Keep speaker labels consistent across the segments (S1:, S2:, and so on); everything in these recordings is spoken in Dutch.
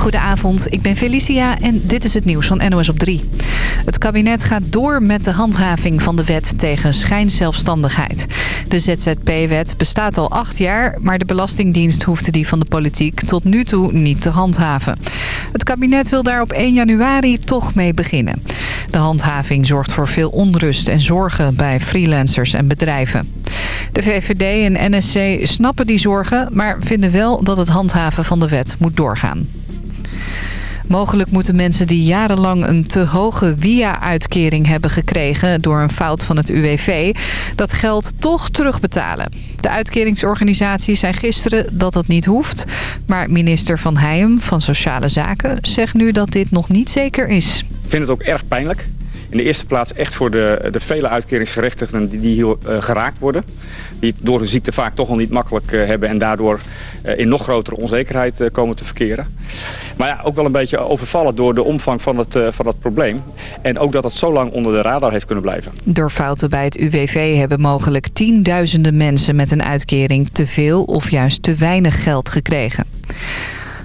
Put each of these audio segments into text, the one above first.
S1: Goedenavond, ik ben Felicia en dit is het nieuws van NOS op 3. Het kabinet gaat door met de handhaving van de wet tegen schijnzelfstandigheid. De ZZP-wet bestaat al acht jaar, maar de Belastingdienst hoefde die van de politiek tot nu toe niet te handhaven. Het kabinet wil daar op 1 januari toch mee beginnen. De handhaving zorgt voor veel onrust en zorgen bij freelancers en bedrijven. De VVD en NSC snappen die zorgen, maar vinden wel dat het handhaven van de wet moet doorgaan. Mogelijk moeten mensen die jarenlang een te hoge WIA-uitkering hebben gekregen door een fout van het UWV, dat geld toch terugbetalen. De uitkeringsorganisaties zei gisteren dat dat niet hoeft, maar minister Van Heijem van Sociale Zaken zegt nu dat dit nog niet zeker is.
S2: Ik vind het ook erg pijnlijk. In de eerste plaats echt voor de, de vele uitkeringsgerechtigden die, die hier uh, geraakt worden. Die het door hun ziekte vaak toch al niet makkelijk uh, hebben en daardoor uh, in nog grotere onzekerheid komen te verkeren. Maar ja, ook wel een beetje overvallen door de omvang van het, van het probleem. En ook dat het zo lang onder de radar heeft kunnen blijven.
S1: Door fouten bij het UWV hebben mogelijk tienduizenden mensen met een uitkering te veel of juist te weinig geld gekregen.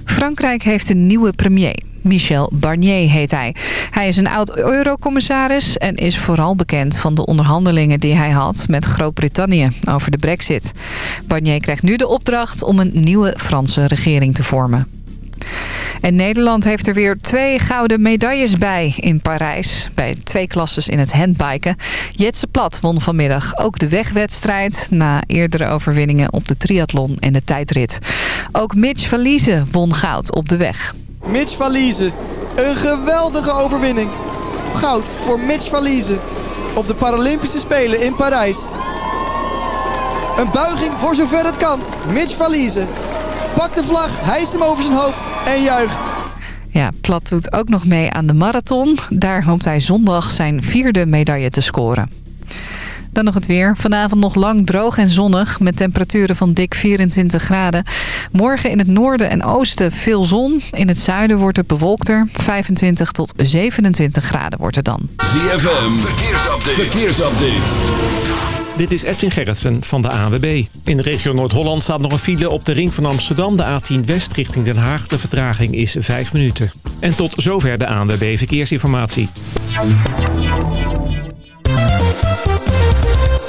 S1: Frankrijk heeft een nieuwe premier. Michel Barnier heet hij. Hij is een oud-eurocommissaris en is vooral bekend van de onderhandelingen die hij had met Groot-Brittannië over de brexit. Barnier krijgt nu de opdracht om een nieuwe Franse regering te vormen. En Nederland heeft er weer twee gouden medailles bij in Parijs. Bij twee klasses in het handbiken. Jetse Plat won vanmiddag ook de wegwedstrijd... na eerdere overwinningen op de triathlon en de tijdrit. Ook Mitch Verliezen won goud op de weg.
S3: Mitch Valise. Een geweldige overwinning. Goud voor Mitch Valise op de Paralympische Spelen in Parijs. Een buiging voor zover het kan. Mitch Valise. Pakt de vlag, hijst hem over zijn hoofd en juicht.
S1: Ja, Plat doet ook nog mee aan de marathon. Daar hoopt hij zondag zijn vierde medaille te scoren. Dan nog het weer. Vanavond nog lang droog en zonnig met temperaturen van dik 24 graden. Morgen in het noorden en oosten veel zon. In het zuiden wordt het bewolkter. 25 tot 27 graden wordt het dan.
S4: ZFM, verkeersupdate. verkeersupdate.
S5: Dit is Edwin Gerritsen van de ANWB. In de regio Noord-Holland staat nog een file op de ring van Amsterdam. De A10 West richting Den Haag. De vertraging is 5 minuten. En tot zover de ANWB Verkeersinformatie.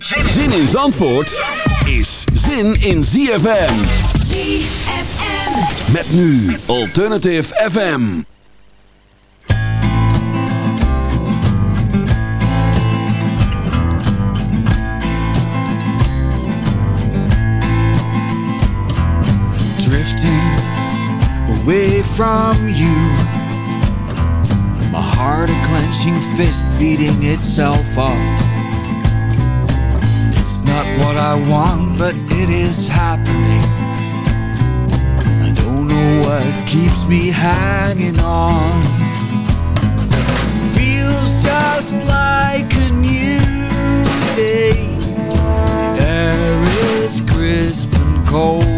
S4: Zin in Zandvoort is zin in ZFM.
S6: ZFM.
S4: Met nu Alternative FM.
S7: Drifting away from you. My heart a clenching fist beating itself up. Not what I want, but it is happening. I don't know what keeps me hanging on. Feels just like a new day. The air is crisp and cold.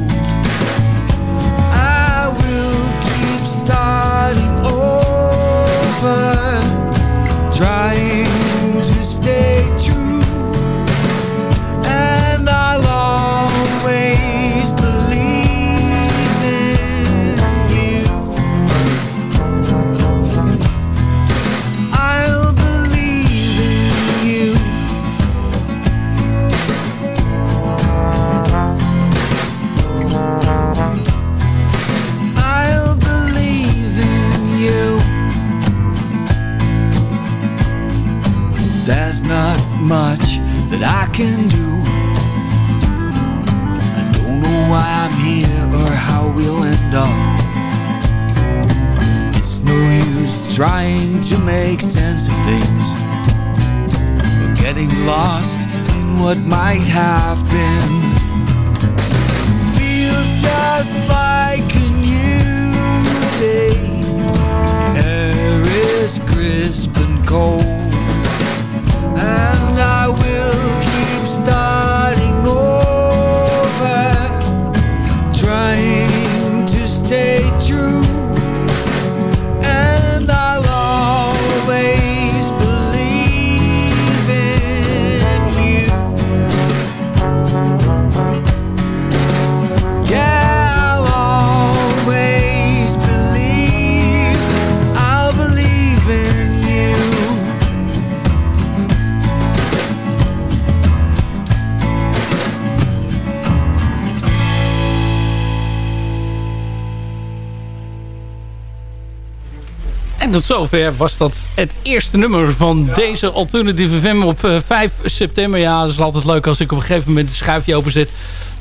S7: Can do. I don't know why I'm here or how we'll end up. It's no use trying to make sense of things. We're getting lost in what might have been. Feels just like a new day. The air is crisp and cold. And I will keep
S6: Tot zover was dat het eerste nummer van deze Alternative FM op eh, 5 september. Ja, dat is altijd leuk als ik op een gegeven moment een schuifje openzet.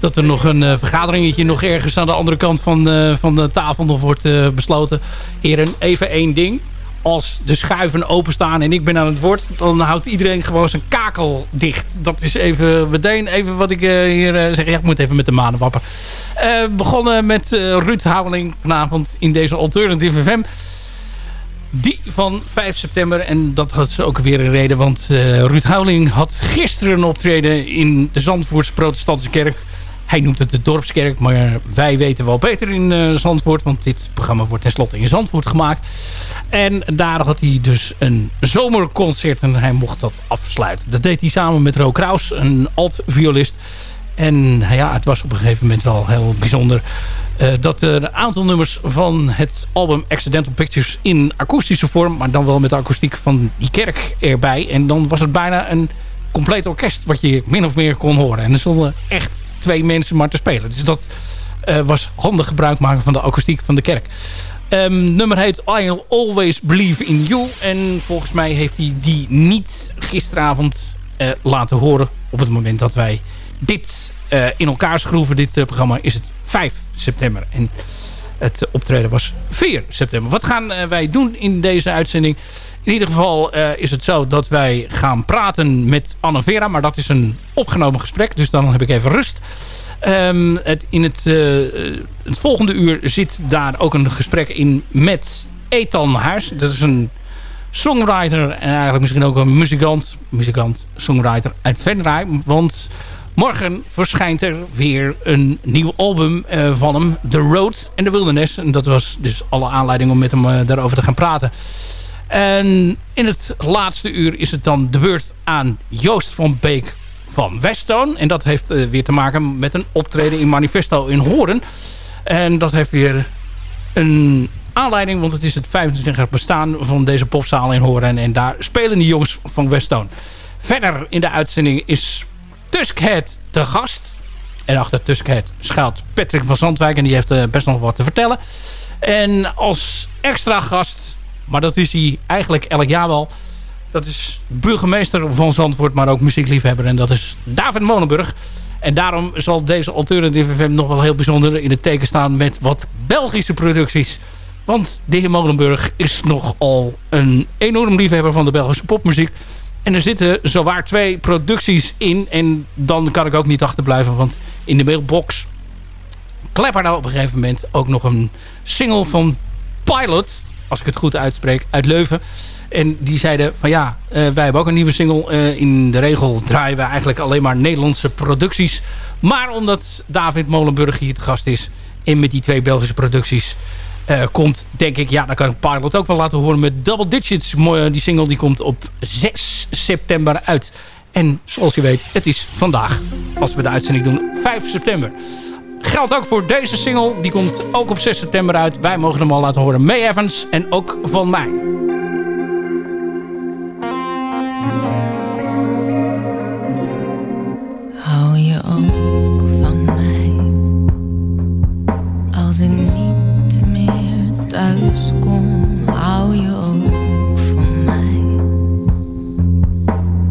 S6: Dat er nog een eh, vergaderingetje nog ergens aan de andere kant van, eh, van de tafel wordt eh, besloten. Heren, even één ding. Als de schuiven openstaan en ik ben aan het woord... dan houdt iedereen gewoon zijn kakel dicht. Dat is even meteen even wat ik eh, hier eh, zeg. Ja, ik moet even met de manen wappen. Eh, begonnen met eh, Ruud Houweling vanavond in deze Alternative FM. Die van 5 september. En dat had ze ook weer een reden. Want eh, Ruud Houweling had gisteren een optreden in de Zandvoortse protestantse kerk. Hij noemt het de dorpskerk. Maar wij weten wel beter in eh, Zandvoort. Want dit programma wordt tenslotte in Zandvoort gemaakt. En daar had hij dus een zomerconcert. En hij mocht dat afsluiten. Dat deed hij samen met Ro Kraus. Een alt-violist. En ja, het was op een gegeven moment wel heel bijzonder... eh, dat er een aantal nummers van het album Accidental Pictures in akoestische vorm... maar dan wel met de akoestiek van die kerk erbij. En dan was het bijna een compleet orkest wat je min of meer kon horen. En er stonden echt twee mensen maar te spelen. Dus dat eh, was handig gebruik maken van de akoestiek van de kerk. Ehm, nummer heet I'll Always Believe in You. En volgens mij heeft hij die niet gisteravond eh, laten horen... op het moment dat wij dit eh, in elkaar schroeven. Dit eh, programma is het 5 september. En het optreden was 4 september. Wat gaan eh, wij doen in deze uitzending? In ieder geval is het zo dat wij gaan praten met Anne Vera. Maar dat is een opgenomen gesprek. Dus dan heb ik even rust. Ehm, het, in het, het volgende uur zit daar ook een gesprek in met Ethan Huis. Dat is een songwriter en eigenlijk misschien ook een muzikant. Muzikant, songwriter uit Venray. Want morgen verschijnt er weer een nieuw album eh, van hem. The Road and the Wilderness. En dat was dus alle aanleiding om met hem eh, daarover te gaan praten. En in het laatste uur is het dan de beurt aan Joost van Beek van Westone. En dat heeft eh, weer te maken met een optreden in Manifesto in Horen. En dat heeft weer een aanleiding, want het is het 25 bestaan van deze popzaal in Horen. En daar spelen die jongens van Westone. Verder in de uitzending is Tuskhead te gast. En achter Tuskhead schuilt Patrick van Zandwijk. En die heeft eh, best nog wat te vertellen. En als extra gast, maar dat is hij eigenlijk elk jaar wel... Dat is burgemeester van Zandvoort, maar ook muziekliefhebber. En dat is David Monenburg. En daarom zal deze Alternative FM nog wel heel bijzonder in het teken staan... met wat Belgische producties. Want de heer Molenburg is nogal een enorm liefhebber van de Belgische popmuziek. En er zitten zowaar twee producties in. En dan kan ik ook niet achterblijven, want in de mailbox... klepperde op een gegeven moment ook nog een single van Pilot... als ik het goed uitspreek, uit Leuven... En die zeiden van ja, uh, wij hebben ook een nieuwe single. Uh, in de regel draaien we eigenlijk alleen maar Nederlandse producties. Maar omdat David Molenburg hier te gast is... en met die twee Belgische producties komt, denk ik... ja, dan kan ik Pilot ook wel laten horen met Double Digits. Die single die komt op 6 september uit. En zoals je weet, het is vandaag, als we de uitzending doen, 5 september. Geldt ook voor deze single. Die komt ook op 6 september uit. Wij mogen hem al laten horen. May Evans en ook van mij.
S8: thuis kom, hou je ook van mij.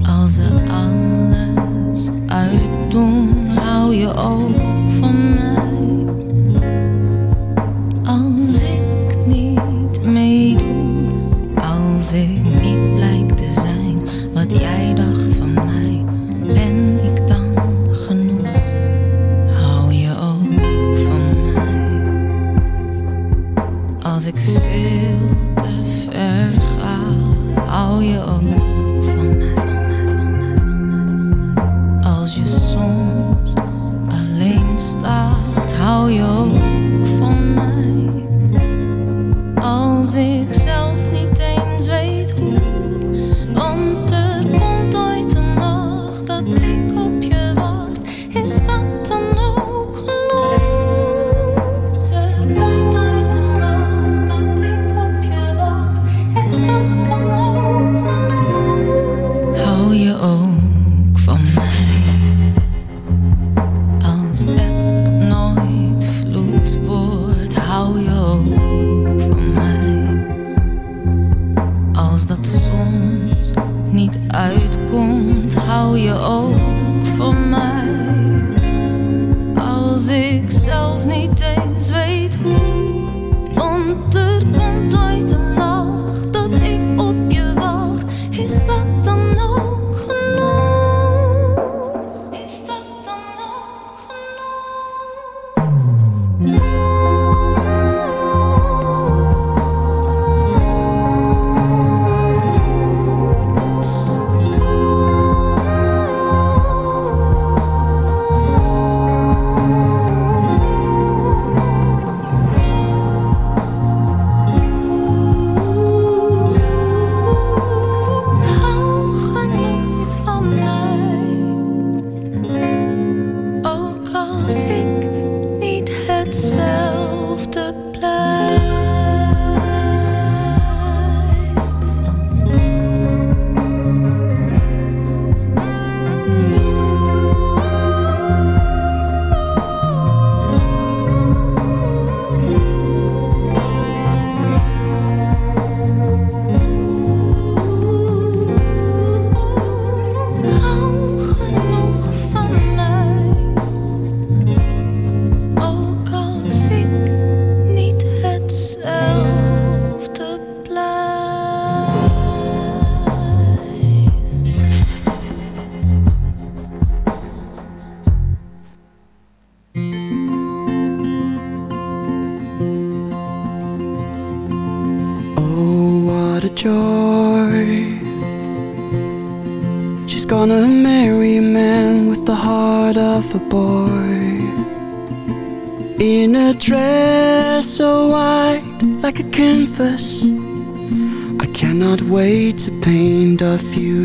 S8: Als we alles
S9: uitdoen, hou je ook. soms alleen staat, hou je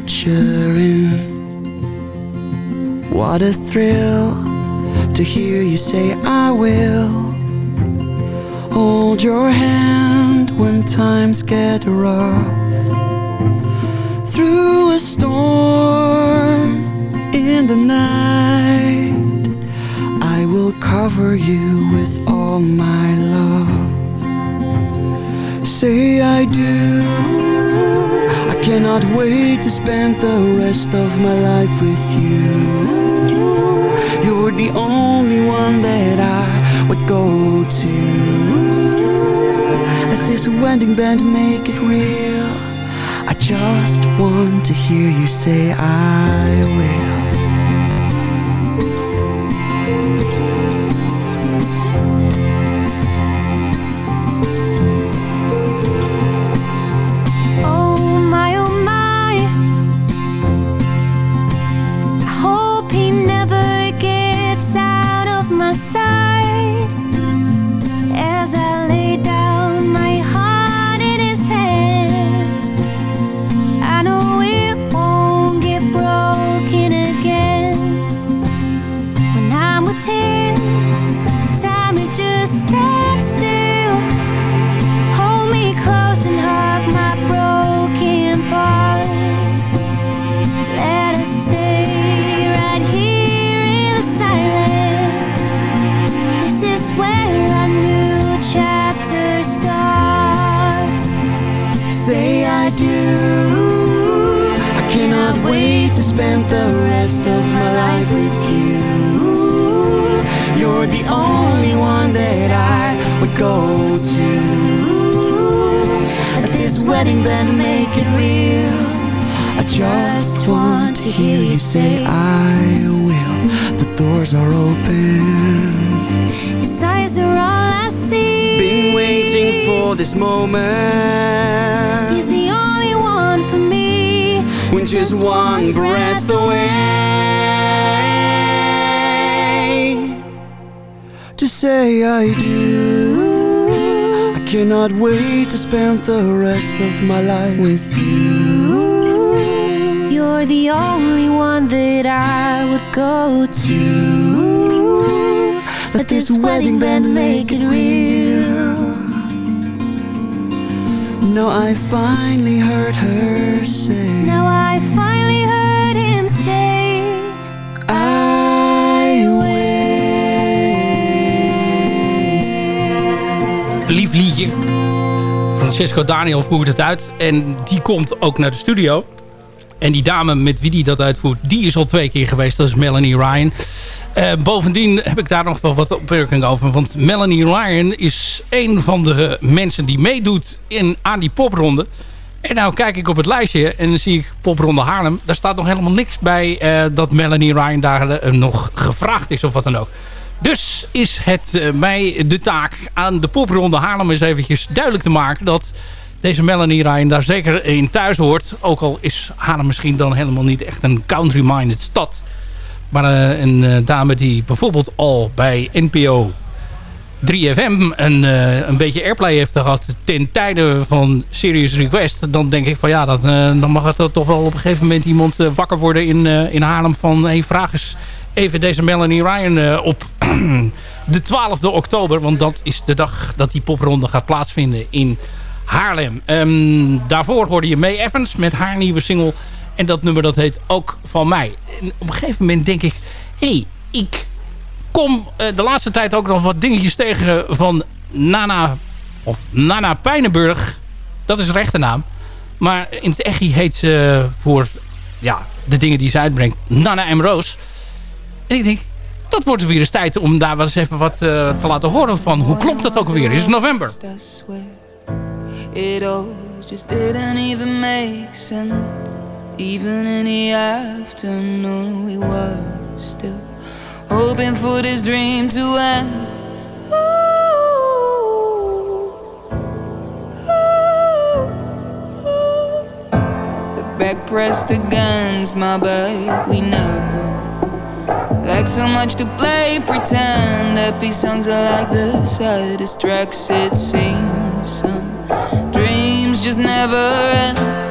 S10: future in. What a thrill to hear you say I will Hold your hand when times get rough. Through a storm in the night I will cover you with all my love. Say I do. Cannot wait to spend the rest of my life with you. You're the only one that I would go to. At this wedding band make it real. I just want to hear you say I will. Spend the rest of my life with you. You're the only one that I would go to. At this wedding band, make it real. I just want to hear you say I will. The doors are open.
S9: His eyes are all I see.
S10: Been waiting for this moment.
S9: He's the only one for me.
S10: When just one breath away to say I do. I cannot wait to spend the rest of my life with you.
S9: You're the only one that I would go to. Let this wedding band make it real.
S10: Now I finally heard her say.
S9: Now I finally heard him say,
S10: I
S6: Lief liedje. Francesco Daniel voert het uit. En die komt ook naar de studio. En die dame met wie die dat uitvoert, die is al twee keer geweest. Dat is Melanie Ryan. Eh, bovendien heb ik daar nog wel wat opmerkingen over. Want Melanie Ryan is een van de mensen die meedoet in, aan die popronde. En nou kijk ik op het lijstje en dan zie ik popronde Haarlem. Daar staat nog helemaal niks bij eh, dat Melanie Ryan daar eh, nog gevraagd is of wat dan ook. Dus is het eh, mij de taak aan de popronde Haarlem eens eventjes duidelijk te maken... dat deze Melanie Ryan daar zeker in thuis hoort. Ook al is Haarlem misschien dan helemaal niet echt een country-minded stad. Maar een dame die bijvoorbeeld al bij NPO 3FM een, eh, een beetje airplay heeft gehad ten tijde van Serious Request. Dan denk ik van ja, dat, eh, dan mag het toch wel op een gegeven moment iemand eh, wakker worden in, in Haarlem van hey, vraag eens even deze Melanie Ryan op de 12e oktober. Want dat is de dag dat die popronde gaat plaatsvinden in Haarlem. Ehm, daarvoor hoorde je May Evans met haar nieuwe single. En dat nummer dat heet Ook van mij. En op een gegeven moment denk ik... hey, ik kom eh, de laatste tijd ook nog wat dingetjes tegen van Nana... of Nana Pijnenburg. Dat is rechte naam. Maar in het echi heet ze voor ja, de dingen die ze uitbrengt... Nana M. Roos. En ik denk, dat wordt weer eens tijd om daar wel eens even wat eh, te laten horen van... hoe klopt dat ook weer? Is het november?
S8: It all just didn't even make sense. Even in the afternoon, we were still hoping for this dream to end. The back pressed against my back, we never like so much to play pretend. Happy songs are like the saddest tracks, it seems. Some dreams just never end.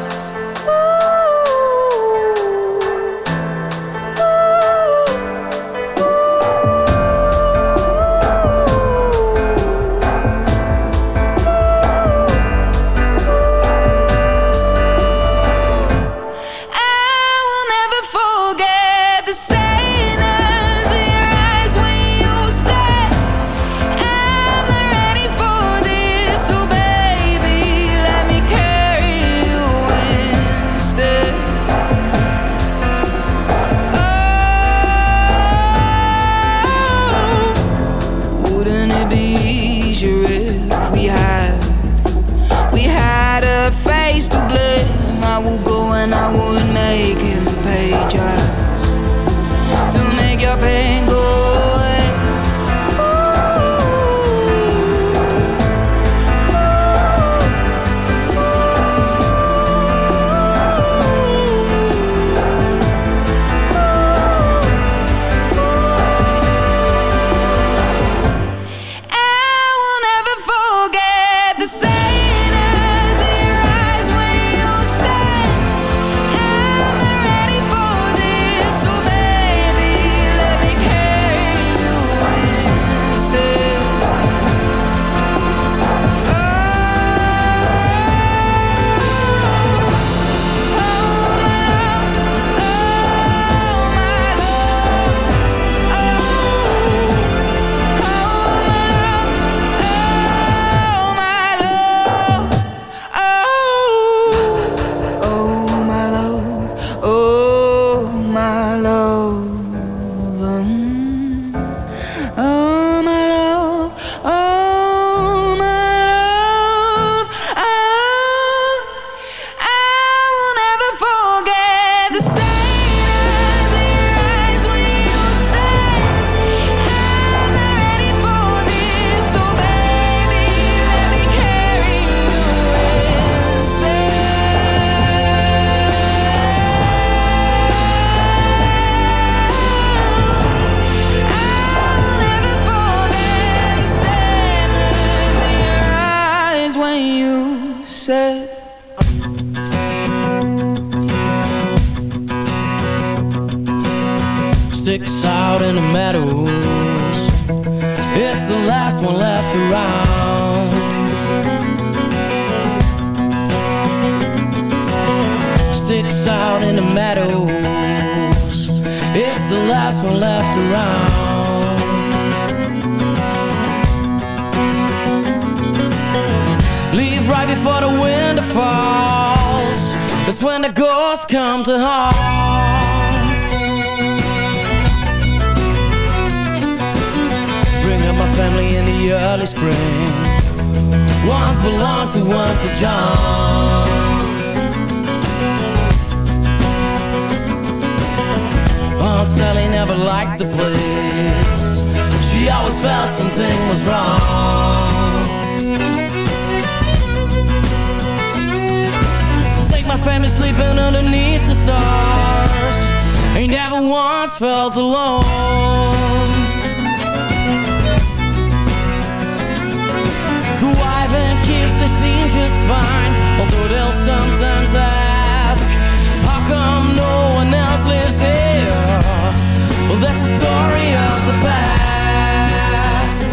S8: The
S11: past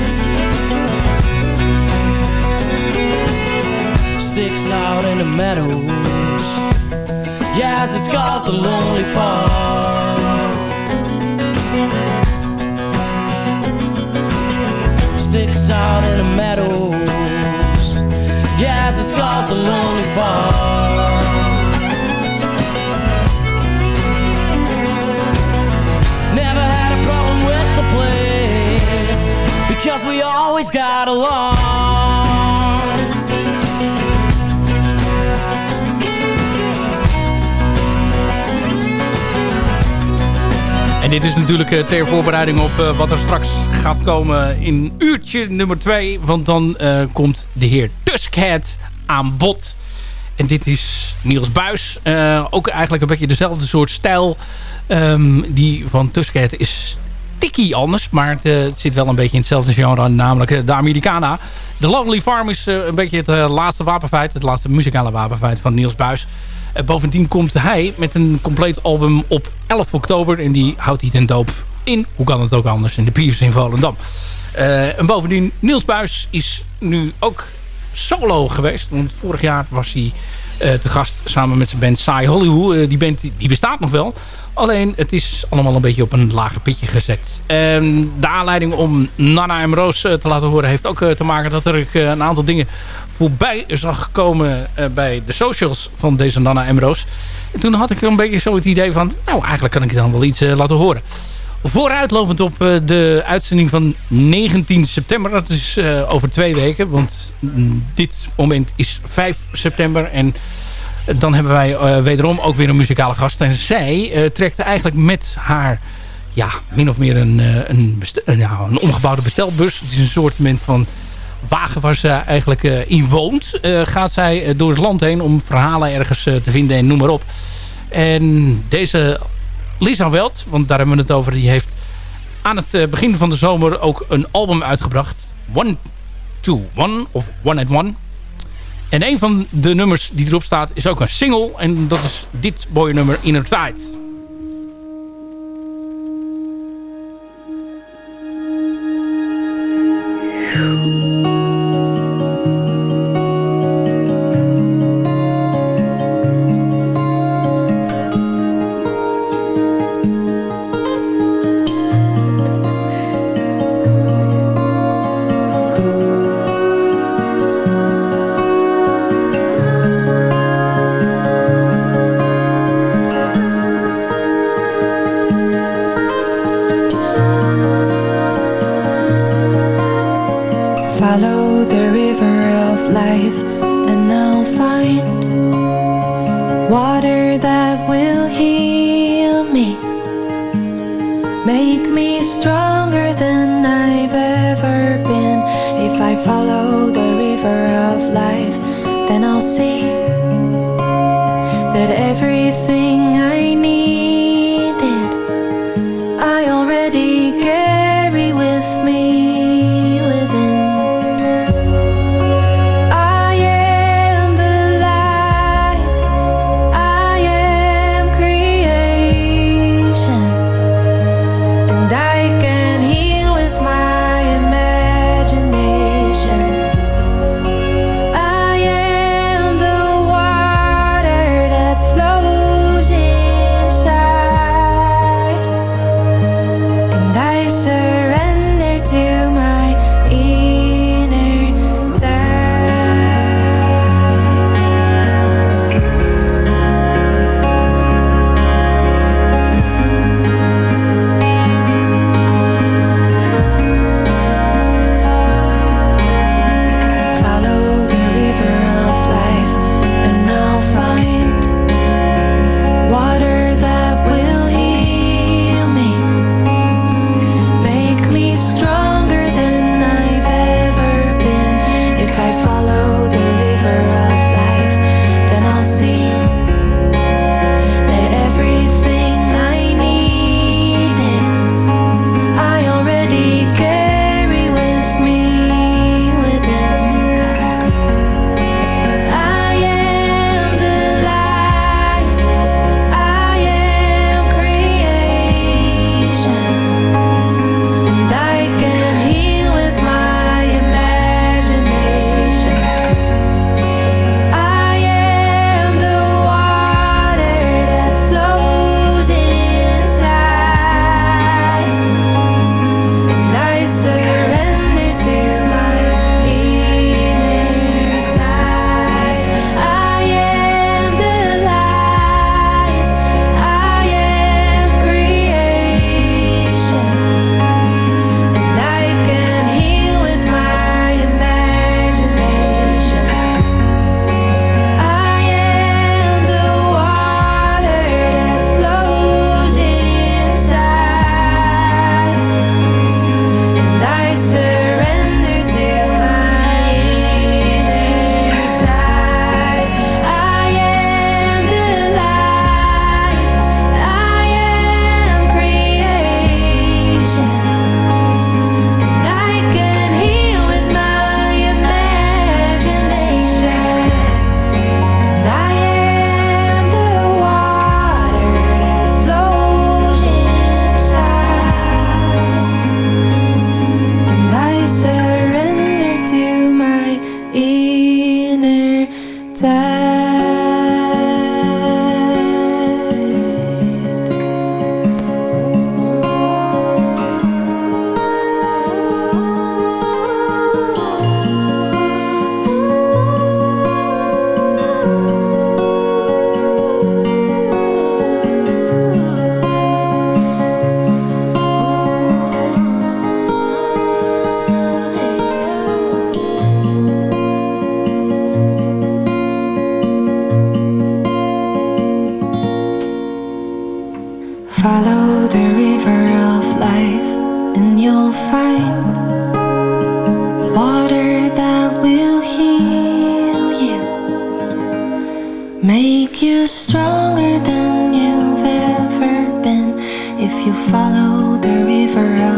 S11: Sticks out in the meadows. Yes, it's called the Lonely Farm. Always got along.
S6: En dit is natuurlijk eh, ter voorbereiding op eh, wat er straks gaat komen in uurtje nummer 2. Want dan eh, komt de heer Tuskhead aan bod. En dit is Niels Buis. Ook eigenlijk een beetje dezelfde soort stijl. Ehm, die van Tuskhead is tikkie anders. Maar het, eh, het zit wel een beetje in hetzelfde genre. Namelijk eh, de Americana. The Lonely Farm is eh, een beetje het laatste wapenfeit. Het laatste muzikale wapenfeit van Niels Buis. Bovendien komt hij met een compleet album op 11 oktober. En die houdt hij ten doop in. Hoe kan het ook anders? In de Piers in Volendam. En bovendien, Niels Buis is nu ook solo geweest. Want vorig jaar was hij te gast samen met zijn band Sai Hollywood. Eh, die band die, bestaat nog wel. Alleen het is allemaal een beetje op een lager pitje gezet. En de aanleiding om Nana en Roos eh, te laten horen... heeft ook eh, te maken dat er eh, een aantal dingen voorbij zag komen... eh, bij de socials van deze Nana en Roos. En toen had ik een beetje zo het idee van... nou, eigenlijk kan ik dan wel iets eh, laten horen. Vooruitlopend op eh, de uitzending van 19 september. Dat is eh, over twee weken. Want mm, dit moment is 5 september. En dan hebben wij eh, wederom ook weer een muzikale gast. En zij trekt eigenlijk met haar... Ja, min of meer een, een, een, omgebouwde bestelbus. Het is een soort van wagen waar ze eigenlijk in woont. gaat zij door het land heen om verhalen ergens te vinden en noem maar op. En deze Lisa Welt, want daar hebben we het over, die heeft aan het eh, begin van de zomer ook een album uitgebracht. One to One of One at One. En een van de nummers die erop staat is ook een single. En dat is dit mooie nummer Inner Tide.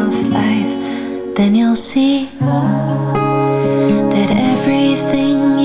S8: Of life, then you'll see that everything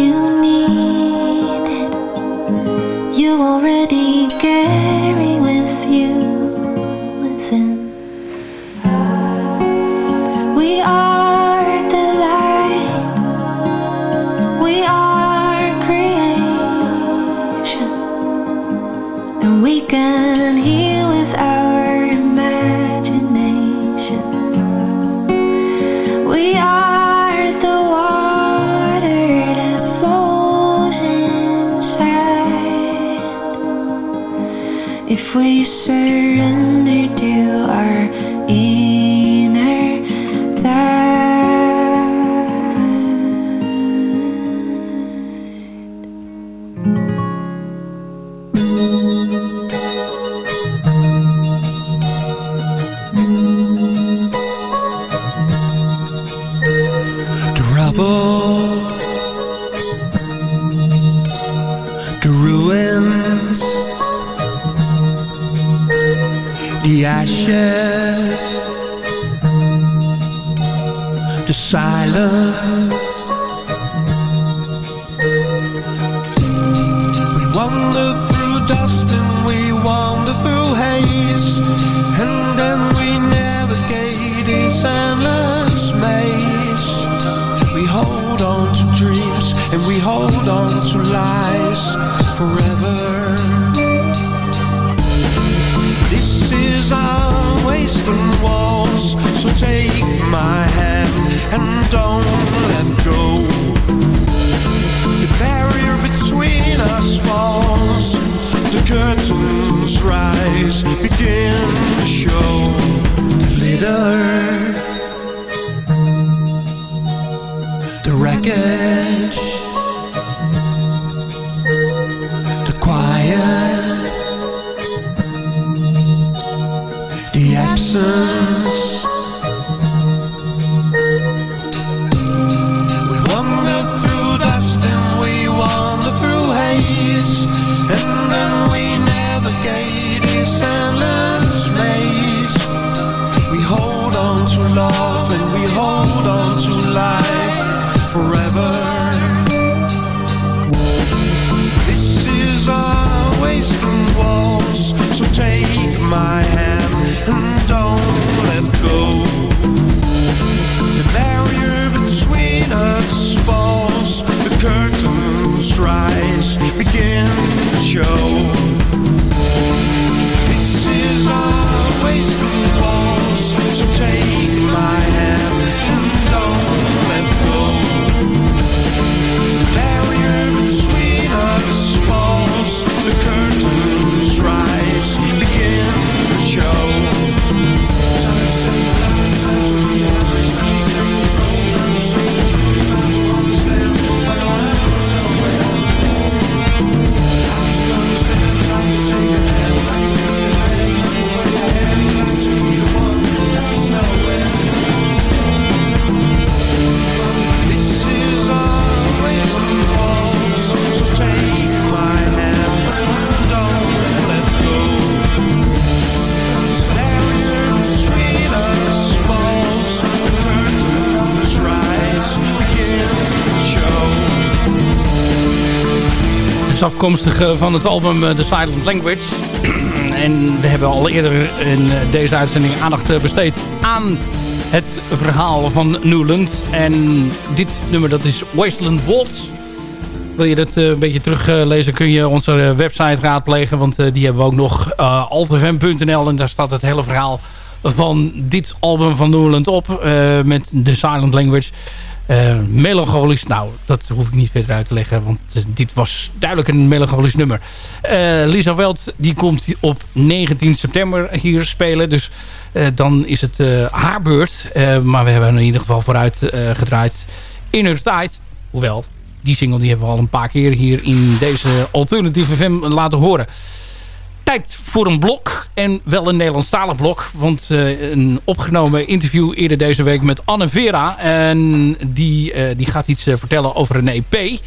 S6: afkomstig eh, van het album eh, The Silent Language. en we hebben al eerder in eh, deze uitzending aandacht besteed aan het verhaal van Newland. En dit nummer dat is Wasteland Waltz. Wil je dat een beetje teruglezen kun je onze website raadplegen. Want die hebben we ook nog uh. En daar staat het hele verhaal van dit album van Newland op. met The Silent Language. Eh, melancholisch, nou, dat hoef ik niet verder uit te leggen. Want eh, dit was duidelijk een melancholisch nummer. Eh, Lisa Welt, die komt op 19 september hier spelen. Dus eh, dan is het haar beurt. Maar we hebben in ieder geval vooruit gedraaid in hun tijd. Hoewel, die single die hebben we al een paar keer hier in deze alternatieve FM laten horen. Tijd voor een blok. En wel een Nederlandstalig blok. Want eh, een opgenomen interview eerder deze week met Anne Vera. En die, eh, die gaat iets eh, vertellen over een EP.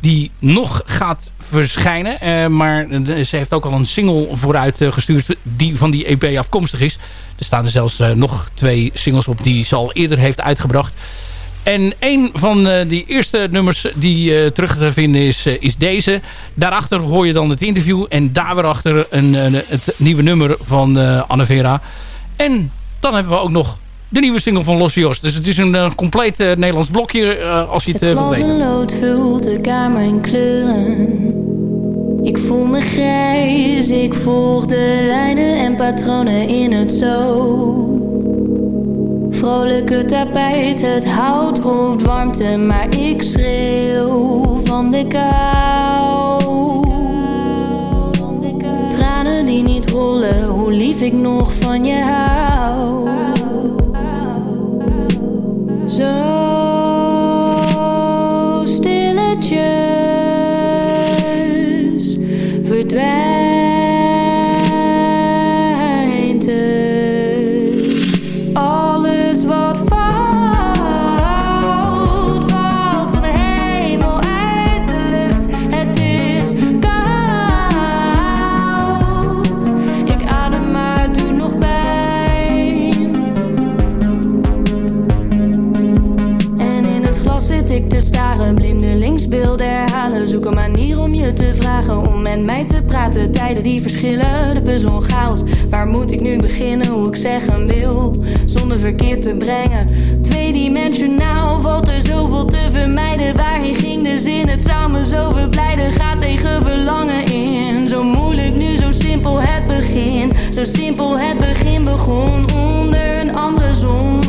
S6: Die nog gaat verschijnen. Maar ze heeft ook al een single vooruit gestuurd. Die van die EP afkomstig is. Er staan er zelfs nog twee singles op die ze al eerder heeft uitgebracht. En een van eh, die eerste nummers die eh, terug te vinden is, eh, is deze. Daarachter hoor je dan het interview. En daar weer achter een, het nieuwe nummer van Anne Vera. En dan hebben we ook nog de nieuwe single van Los Jos. Dus het is een compleet Nederlands blokje als je het,
S9: Het
S6: wil weten.
S9: lood vult de kamer in kleuren. Ik voel me grijs, ik volg de lijnen en patronen in het zo. Vrolijke tapijt, het hout roept warmte, maar ik schreeuw van de kou. Tranen die niet rollen, hoe lief ik nog van je hou. Nu beginnen, hoe ik zeggen wil, zonder verkeer te brengen. Tweedimensionaal valt er zoveel te vermijden. Waarheen ging de zin, het zou me zo verblijden. Ga tegen verlangen in, zo moeilijk nu, zo simpel het begin. Zo simpel het begin begon, onder een andere zon.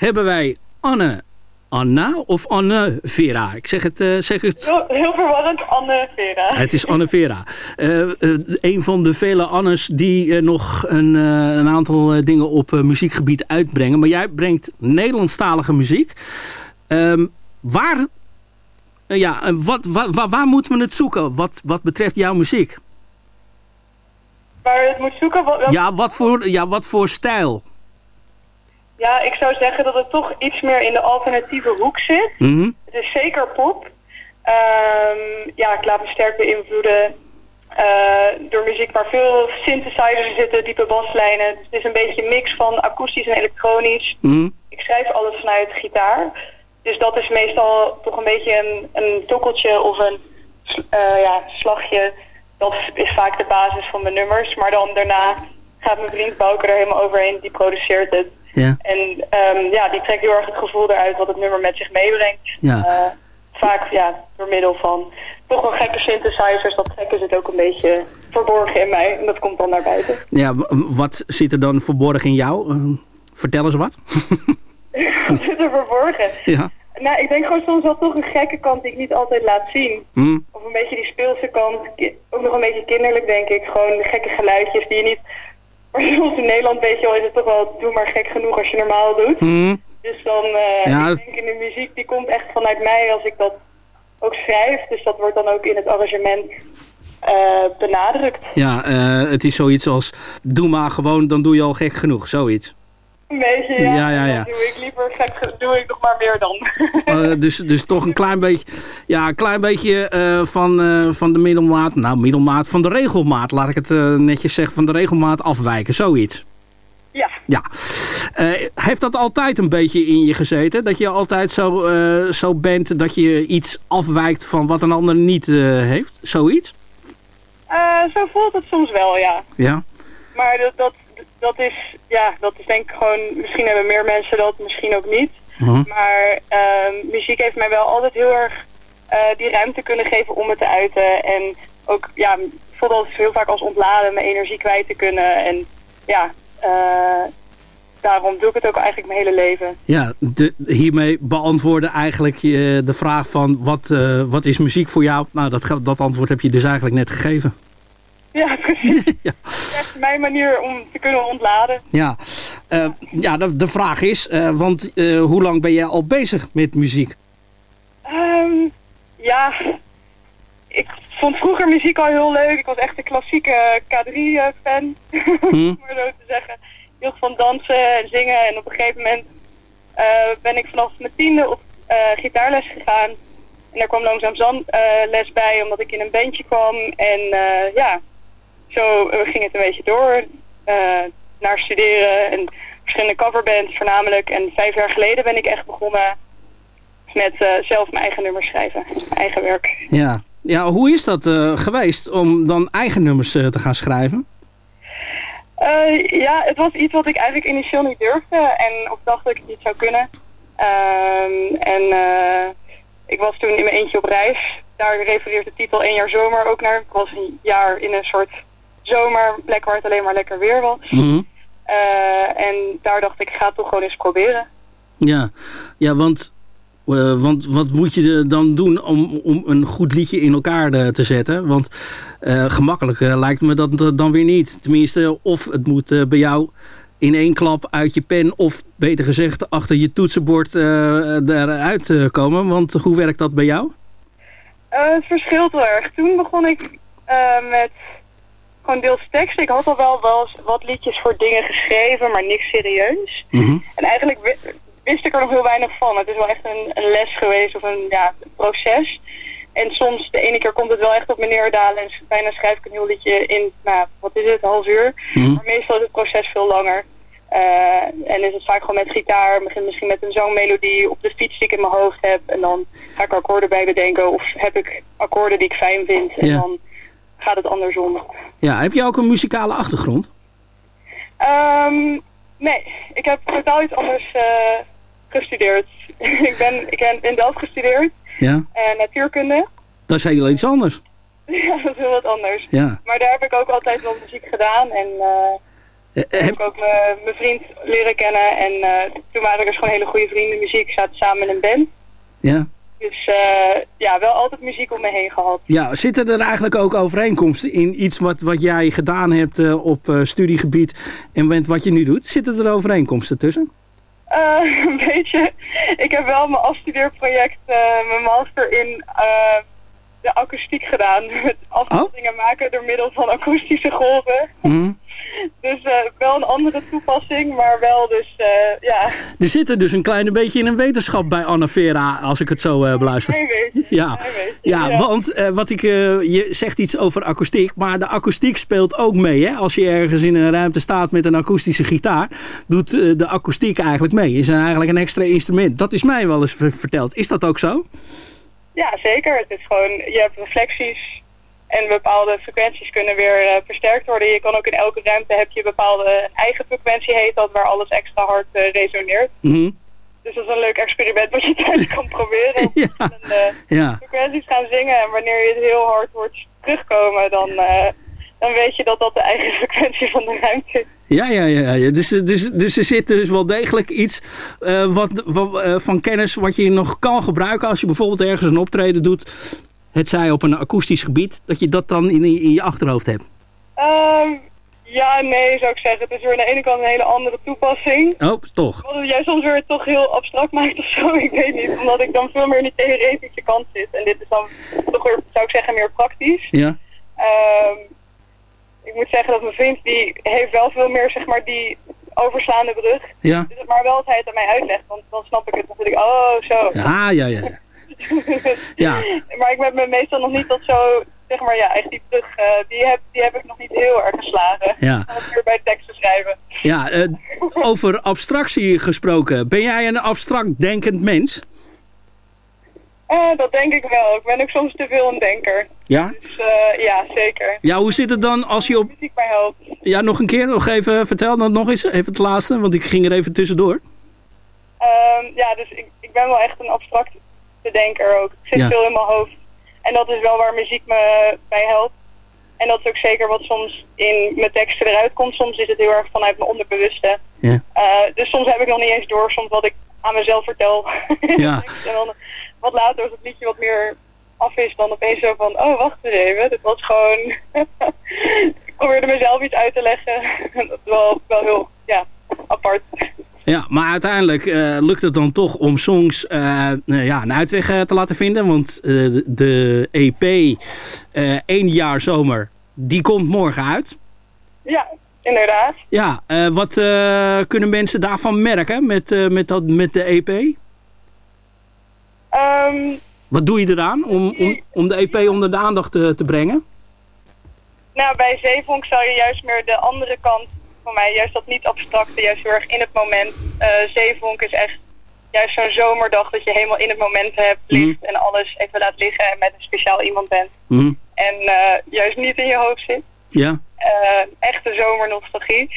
S12: Hebben wij Anne Anna of Anne Vera. Ik zeg het, eh, zeg het
S13: Heel, heel verwarrend, Anne Vera.
S12: Het is Anne Vera. Eh, een van de vele Annes die nog een, een aantal dingen op muziekgebied uitbrengen. Maar jij brengt Nederlandstalige muziek. Ehm, waar, ja, wat, wa- wa- waar moeten we het zoeken wat, wat betreft jouw muziek?
S13: Waar je het moet zoeken... Wat-
S12: Ja, wat voor, ja, wat voor stijl?
S13: Ja, ik zou zeggen dat het toch iets meer in de alternatieve hoek zit.
S12: Mhm.
S13: Het is zeker pop. Ehm, ja, ik laat me sterk beïnvloeden eh, door muziek waar veel synthesizers zitten, diepe baslijnen. Dus het is een beetje een mix van akoestisch en elektronisch.
S12: Mhm.
S13: Ik schrijf alles vanuit gitaar. Dus dat is meestal toch een beetje een, een tokkeltje of een eh, ja, slagje. Dat is vaak de basis van mijn nummers. Maar dan daarna gaat mijn vriend Bouke er helemaal overheen. Die produceert het.
S12: Ja.
S13: En ehm, ja, die trekt heel erg het gevoel eruit wat het nummer met zich meebrengt.
S12: Ja.
S13: Eh, vaak ja, door middel van toch wel gekke synthesizers. Dat gekke zit ook een beetje verborgen in mij. En dat komt dan naar buiten.
S12: Ja, wat zit er dan verborgen in jou? Eh, vertel eens wat.
S13: Wat zit er verborgen?
S12: Ja.
S13: Nou, ik denk gewoon soms wel toch een gekke kant die ik niet altijd laat zien.
S6: Hm?
S13: Of een beetje die speelse kant. Ook nog een beetje kinderlijk, denk ik. Gewoon de gekke geluidjes die je niet... Maar soms in Nederland, weet je wel, is het toch wel... Doe maar gek genoeg als je normaal doet.
S6: Hm?
S13: Dus dan... eh
S6: Ja,
S13: ik denk in de muziek, die komt echt vanuit mij als ik dat ook schrijf. Dus dat wordt dan ook in het arrangement eh, benadrukt.
S6: Ja, eh, het is zoiets als, doe maar gewoon, dan doe je al gek genoeg. Zoiets.
S13: Een beetje, ja.
S6: Ja, ja,
S13: doe ik liever gek, ge- doe ik nog maar meer dan.
S6: Eh, dus, dus toch een klein beetje, ja, een klein beetje eh, van, eh, van de middelmaat, nou middelmaat, van de regelmaat, laat ik het eh, netjes zeggen, van de regelmaat afwijken, zoiets.
S13: Ja.
S6: Ja. Heeft dat altijd een beetje in je gezeten? Dat je altijd zo, zo bent dat je iets afwijkt van wat een ander niet heeft? Zoiets?
S13: Zo voelt het soms wel, ja.
S6: Ja.
S13: Maar dat, dat, dat is, ja, dat is denk ik gewoon, misschien hebben meer mensen dat, misschien ook niet.
S6: Mhm.
S13: Maar ehm, muziek heeft mij wel altijd heel erg eh, die ruimte kunnen geven om het te uiten. En ook, ja, voelde altijd heel vaak als ontladen, mijn energie kwijt te kunnen. En ja, eh, daarom doe ik het ook eigenlijk mijn hele leven.
S6: Ja, de, hiermee beantwoorden eigenlijk je de vraag van wat, eh, wat is muziek voor jou? Nou, dat, dat antwoord heb je dus eigenlijk net gegeven.
S13: Ja, precies. Echt mijn manier om te kunnen ontladen.
S6: Ja, Eh, ja de, de vraag is, eh, want eh, hoe lang ben jij al bezig met muziek?
S13: Ehm, ja, ik vond vroeger muziek al heel leuk. Ik was echt een klassieke K3-fan,
S6: Hm?
S13: om maar zo te zeggen. Ik hield van dansen en zingen. En op een gegeven moment ben ik vanaf mijn tiende op gitaarles gegaan. En daar kwam langzaam zangles bij, omdat ik in een bandje kwam. En ja, zo ging het een beetje door eh, naar studeren en verschillende coverbands voornamelijk. En vijf jaar geleden ben ik echt begonnen met eh, zelf mijn eigen nummers schrijven, mijn eigen werk.
S6: Ja, ja hoe is dat eh, geweest om dan eigen nummers te gaan schrijven?
S13: Ja, het was iets wat ik eigenlijk initieel niet durfde en of dacht dat ik het niet zou kunnen. Ehm, en ik was toen in mijn eentje op reis. Daar refereert de titel één jaar zomer ook naar. Ik was een jaar in een soort zomerplek waar het alleen maar lekker weer was.
S6: Mhm.
S13: Eh, en daar dacht ik, ik ga het toch gewoon eens proberen.
S6: Ja, ja want, eh, want wat moet je dan doen om, om een goed liedje in elkaar eh, te zetten? Want gemakkelijk lijkt me dat dan weer niet. Tenminste, of het moet bij jou in één klap uit je pen... of beter gezegd achter je toetsenbord eruit eh, komen. Want hoe werkt dat bij jou?
S13: Het verschilt wel erg. Toen begon ik met gewoon deels tekst. Ik had al wel, wel eens wat liedjes voor dingen geschreven, maar niks serieus. En eigenlijk wi- wist ik er nog heel weinig van. Het is wel echt een, een les geweest of een ja, een proces. En soms, de ene keer komt het wel echt op me neerdalen en bijna schrijf ik een heel liedje in, nou, wat is het, een half uur. Maar meestal is het proces veel langer. Eh, en is het vaak gewoon met gitaar, begin misschien met een zangmelodie op de fiets die ik in mijn hoofd heb. En dan ga ik akkoorden bij bedenken of heb ik akkoorden die ik fijn vind. En
S6: Ja.
S13: dan gaat het andersom.
S6: Ja, heb je ook een muzikale achtergrond?
S13: Ehm, nee, ik heb totaal iets anders eh, gestudeerd. ik ben ik ben in Delft gestudeerd,
S6: Ja,
S13: eh, natuurkunde.
S6: dat is heel iets anders.
S13: ja, dat is heel wat anders.
S6: Ja.
S13: Maar daar heb ik ook altijd wel muziek gedaan en eh, heb ik ook mijn vriend leren kennen. En toen waren we dus gewoon hele goede vrienden muziek, zaten samen in een band.
S6: Ja.
S13: Dus eh, ja, wel altijd muziek om me heen gehad.
S6: Ja, zitten er eigenlijk ook overeenkomsten in iets wat, wat jij gedaan hebt eh, op eh, studiegebied en met wat je nu doet? Zitten er overeenkomsten tussen?
S13: Eh, een beetje. Ik heb wel mijn afstudeerproject, mijn master in de akoestiek gedaan. Met afbeeldingen maken door middel van akoestische golven.
S6: Mhm.
S13: Dus eh, wel een andere toepassing, maar wel dus, eh, ja.
S6: Er zit er dus een klein beetje in een wetenschap bij Anna Vera, als ik het zo eh, beluister.
S13: Beetje.
S6: Ja, ja,
S13: ja.
S6: want wat ik, je zegt iets over akoestiek, maar de akoestiek speelt ook mee. Hè? Als je ergens in een ruimte staat met een akoestische gitaar, doet de akoestiek eigenlijk mee. Is eigenlijk een extra instrument. Dat is mij wel eens ver- verteld. Is dat ook zo?
S13: Ja, zeker. Het is gewoon, je hebt reflecties en bepaalde frequenties kunnen weer eh, versterkt worden. Je kan ook in elke ruimte heb je bepaalde eigen frequentie heet dat, waar alles extra hard eh, resoneert.
S6: Mhm.
S13: Dus dat is een leuk experiment wat je thuis kan proberen. Op verschillende
S6: Ja.
S13: frequenties gaan zingen en wanneer je het heel hard hoort terugkomen, dan, eh, dan weet je dat dat de eigen frequentie van de ruimte is.
S6: Ja, ja, ja. ja. Dus, dus, dus er zit dus wel degelijk iets eh, wat, wat, eh, van kennis wat je nog kan gebruiken als je bijvoorbeeld ergens een optreden doet. Het zij op een akoestisch gebied, dat je dat dan in, in je achterhoofd hebt.
S13: Ehm, ja, nee, zou ik zeggen. Het is weer aan de ene kant een hele andere toepassing.
S6: Oh, toch.
S13: Wat het jij soms weer toch heel abstract maakt of zo, ik weet niet. Omdat ik dan veel meer in die theoretische kant zit. En dit is dan toch weer, zou ik zeggen, meer praktisch.
S6: Ja.
S13: Ehm, ik moet zeggen dat mijn vriend, die heeft wel veel meer, zeg maar, die overslaande brug.
S6: Ja.
S13: Dus, maar wel als hij het aan mij uitlegt, want dan snap ik het natuurlijk. Oh, zo.
S6: Ja, ja, ja. Ja.
S13: maar ik ben me meestal nog niet tot zo, zeg maar, ja, echt die brug, eh, die, heb, die heb ik nog niet heel erg geslagen.
S6: Ja.
S13: Om het weer bij teksten schrijven.
S6: Ja, eh, over abstractie gesproken. Ben jij een abstract denkend mens?
S13: Eh, dat denk ik wel. Ik ben ook soms te veel een denker.
S6: Ja?
S13: Dus eh, ja, zeker.
S6: Ja, hoe zit het dan als je op...
S13: Muziek mij helpt.
S6: Ja, nog een keer, nog even, vertel dan nog eens, even het laatste, want ik ging er even tussendoor.
S13: Ehm, ja, dus ik, ik ben wel echt een abstracte denker ook. Ik zit
S6: Ja.
S13: veel in mijn hoofd. En dat is wel waar muziek me bij helpt. En dat is ook zeker wat soms in mijn teksten eruit komt. Soms is het heel erg vanuit mijn onderbewuste.
S6: Ja.
S13: Eh, dus soms heb ik nog niet eens door soms wat ik aan mezelf vertel.
S6: Ja.
S13: en dan wat later als het liedje wat meer af is, dan opeens zo van, oh wacht eens even. Dit was gewoon... ik probeerde mezelf iets uit te leggen. dat is wel, wel heel, ja, apart.
S6: Ja, maar uiteindelijk eh, lukt het dan toch om songs eh, nou ja, een uitweg eh, te laten vinden. Want eh, de- EP eh één jaar zomer, die komt morgen uit.
S13: Ja, inderdaad.
S6: Ja, eh, wat eh, kunnen mensen daarvan merken met, eh, met, dat, met de EP?
S13: Ehm,
S6: Wat doe je eraan om, om, om de EP onder de aandacht te, te brengen?
S13: Nou, bij Zeevonk zou je juist meer de andere kant van mij, juist dat niet abstracte, juist heel erg in het moment. Eh Zeevonk is echt juist zo'n zomerdag dat je helemaal in het moment hebt, ligt en alles even laat liggen en met een speciaal iemand bent.
S6: Mhm.
S13: En eh, juist niet in je hoofd zit.
S6: Ja,
S13: Eh, echte zomernostalgie.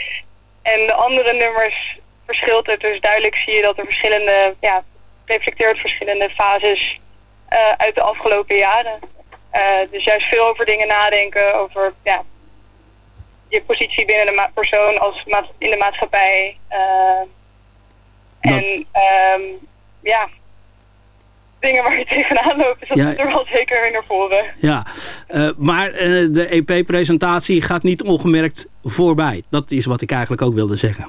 S13: En de andere nummers verschilt het dus duidelijk zie je dat er verschillende, ja, reflecteert verschillende fases eh, uit de afgelopen jaren. Eh, dus juist veel over dingen nadenken, over ja, je positie binnen de persoon als in de maatschappij. eh, en ehm, ja, dingen waar je tegenaan loopt, dus dat
S6: Ja.
S13: er wel zeker weer naar voren.
S6: ja. Maar de EP-presentatie gaat niet ongemerkt voorbij. Dat is wat ik eigenlijk ook wilde zeggen.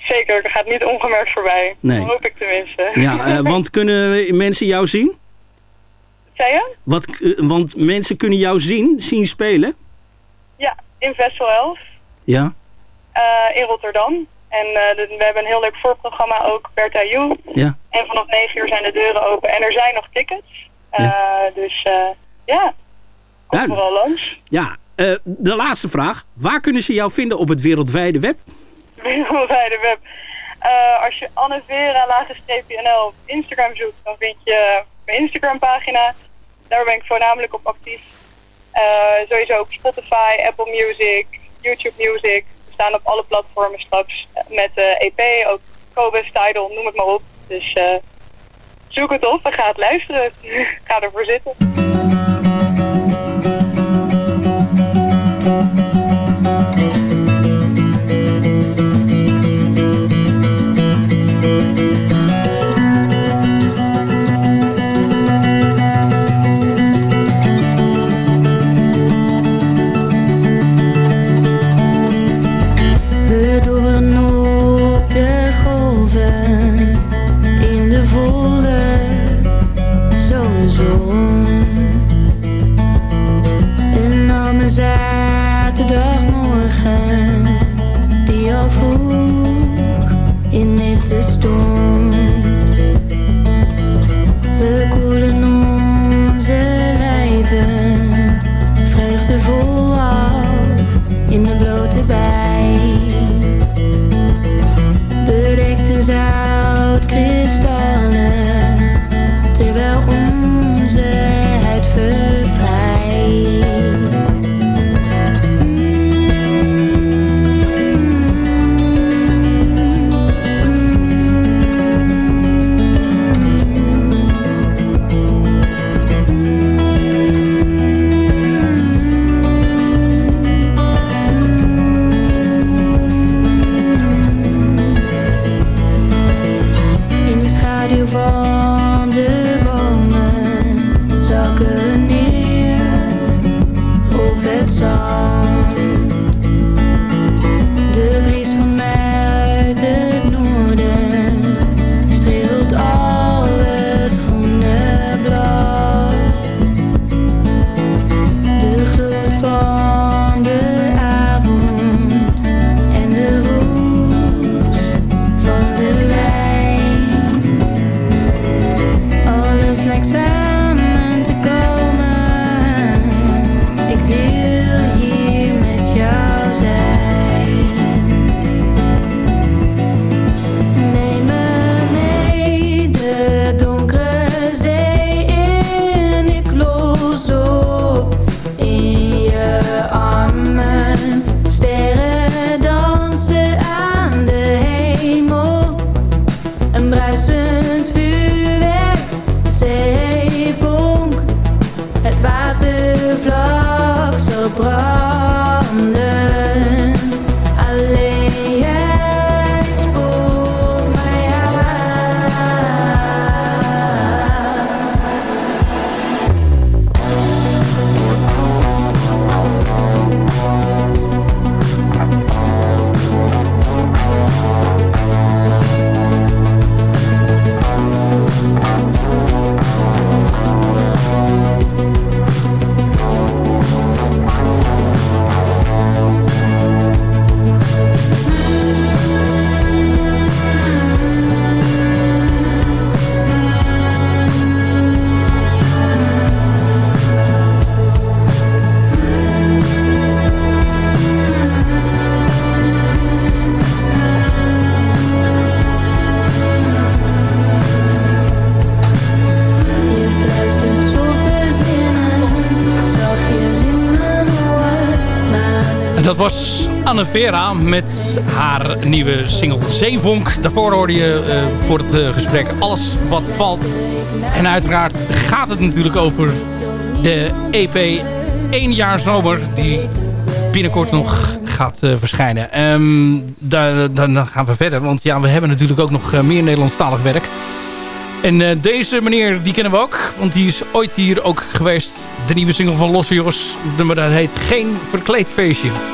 S13: Zeker, dat gaat niet ongemerkt voorbij.
S6: Nee.
S13: Dat hoop ik tenminste.
S6: Ja, eh, want kunnen mensen jou zien?
S13: Zei je?
S6: Wat, eh, want mensen kunnen jou zien, zien spelen.
S13: Ja, in Vessel 11
S6: Ja,
S13: eh, in Rotterdam. En we hebben een heel leuk voorprogramma ook, Bertha You.
S6: ja.
S13: En vanaf 9 uur zijn de deuren open en er zijn nog tickets. Eh, Dus ja, vooral langs.
S6: Ja, de laatste vraag. Waar kunnen ze jou vinden op het wereldwijde web?
S13: Eh, als je Anne Vera lagenstreepje op Instagram zoekt, dan vind je mijn Instagram pagina. Daar ben ik voornamelijk op actief. Eh, sowieso ook Spotify, Apple Music, YouTube Music. We staan op alle platformen straks eh, met de EP, ook Cobus, Tidal, noem het maar op. Dus eh, zoek het op en ga het luisteren. ga ervoor zitten.
S14: Anne Vera met haar nieuwe single Zeevonk. Daarvoor hoorde je uh, voor het uh, gesprek alles wat valt. En uiteraard gaat het natuurlijk over de EP 1 jaar zomer... die binnenkort nog gaat uh, verschijnen. Um, daar, dan gaan we verder, want ja, we hebben natuurlijk ook nog meer Nederlandstalig werk... En deze meneer, die kennen we ook. Want die is ooit hier ook geweest. De nieuwe single van Losse Jos. Maar dat heet Geen Verkleed Feestje.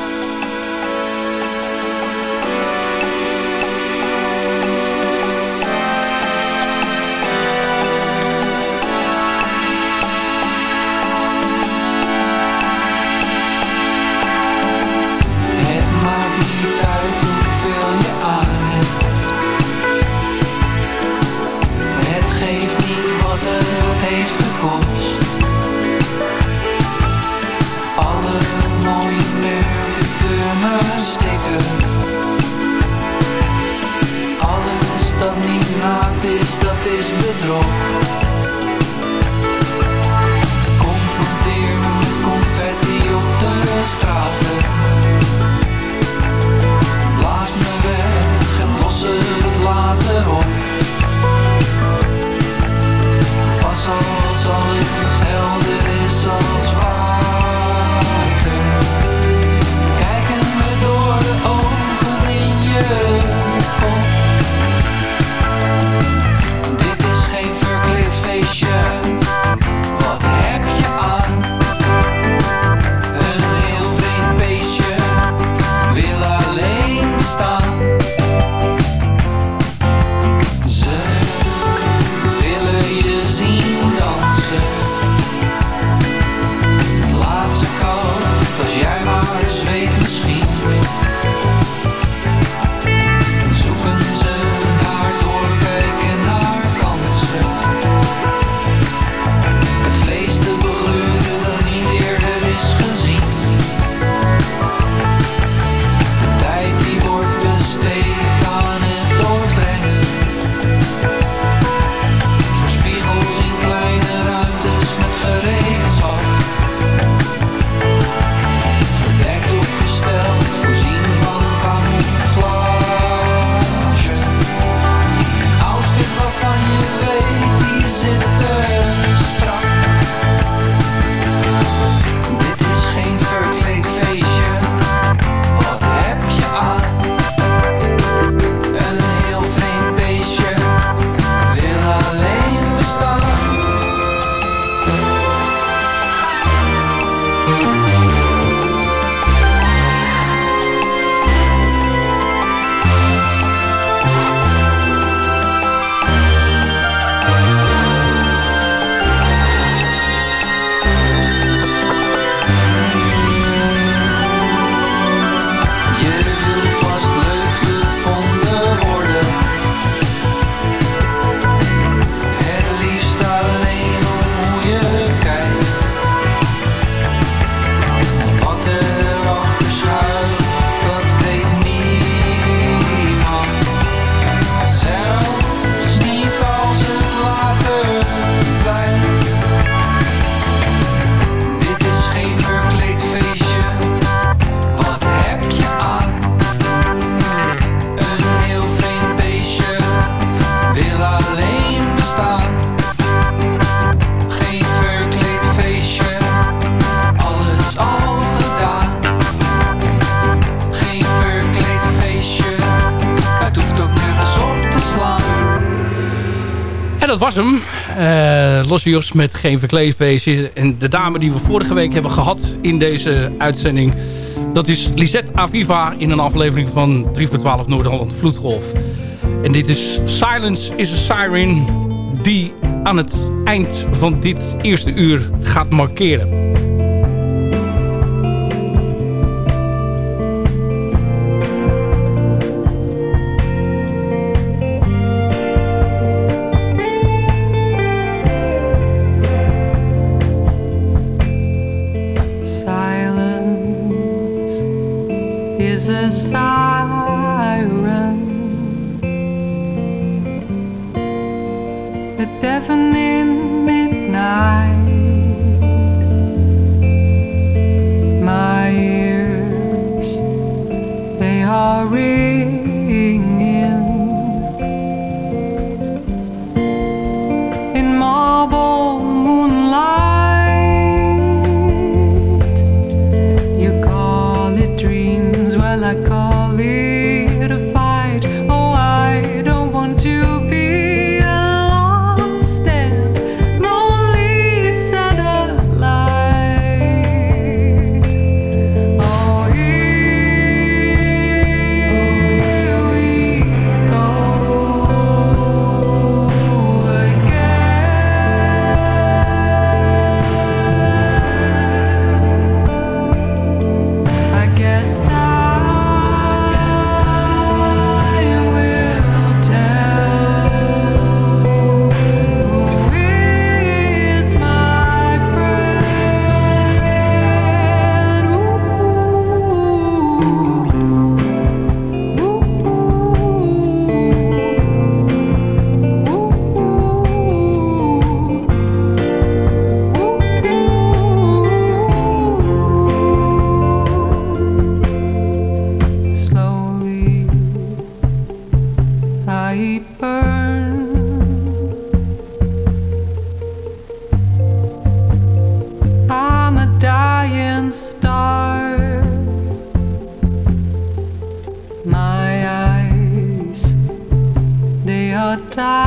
S14: Met Geen Verkleefbeestje. En de dame die we vorige week hebben gehad in deze uitzending... dat is Lisette Aviva in een aflevering van 3 voor 12 Noord-Holland Vloedgolf. En dit is Silence is a Siren... die aan het eind van dit eerste uur gaat markeren.
S7: time.